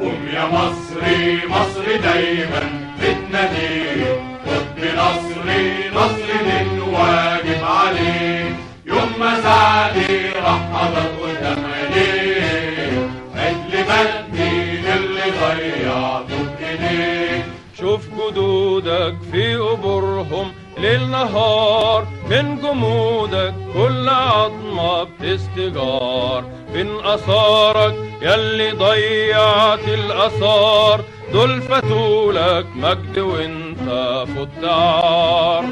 قوم يا مصري مصري دايما بتناديك خد بنصري نصري للواجب عليك يوم ما سعدي راح حضر قدام عينيك عدل مجدي اللي ضيعته بايديك شوف جدودك في قبورهم ليل نهار من جمودك كل عظمة بتستجار من أثارك يلي ضيعت الأثار دول فتولك مجد وانت في الدار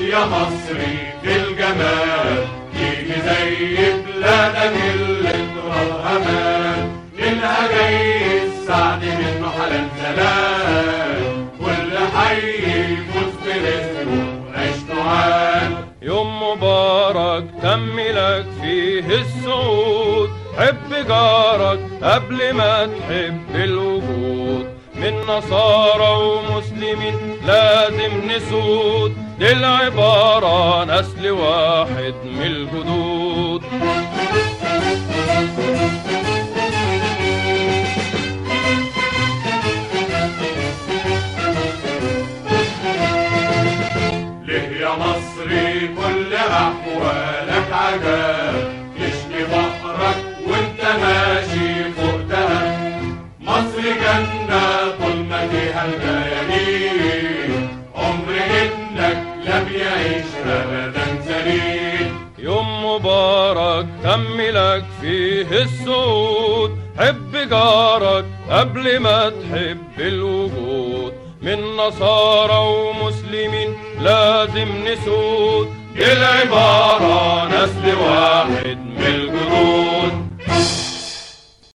لك يا مصري في الجمال تيجي زي بلادك اللي ترى أمان منها جاي السعد منه حلال زلال كل حي يفوز برزقه وعيشته عال. يوم مبارك تم لك فيه السعود حب جارك قبل ما تحب الوجود. نصارى ومسلمين لازم نسود دي العبارة نسل واحد من الجدود ليه يا مصري كل أحوالك عجاب؟ عمر ابنك لم يعيش أبدا يوم مبارك تم لك فيه السعود حب جارك قبل ما تحب الوجود. من نصارى ومسلمين لازم نسود. دي العبارة